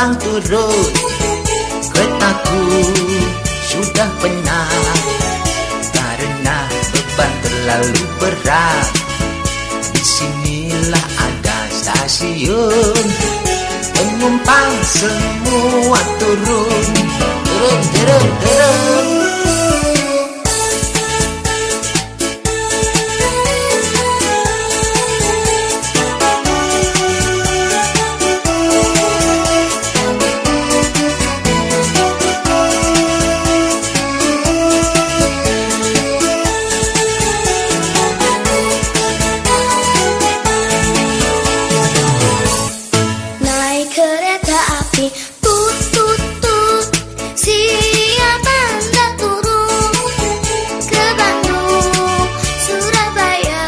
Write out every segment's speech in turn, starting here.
penumpang turun. Keretaku sudah penat Karena beban terlalu berat. Di sinilah ada stasiun. Penumpang semua turun. Turun, turun, turun kereta api Tut tut tut. Siapa hendak turun Ke Bandung Surabaya?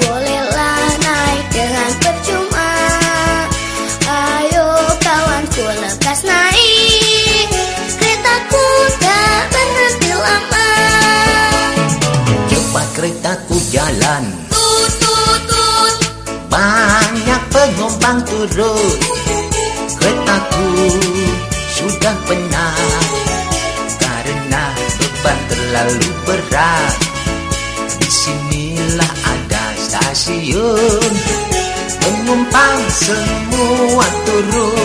Bolehlah naik dengan percuma. Ayo kawanku lekas naik. Keretaku tak berhenti lama Cepat keretaku jalan. Tut tut tut. Banyak penumpang turun Keretaku sudah penat Karena beban terlalu berat. Di sinilah ada stasiun. Penumpang semua Turun,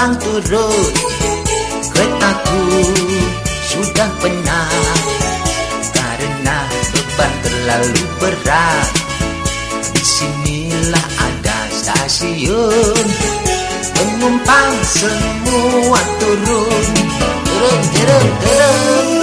penumpang turun. Keretaku sudah penat Karena beban terlalu berat. Di sinilah ada stasiun. Penumpang semua turun. Turun, turun, turun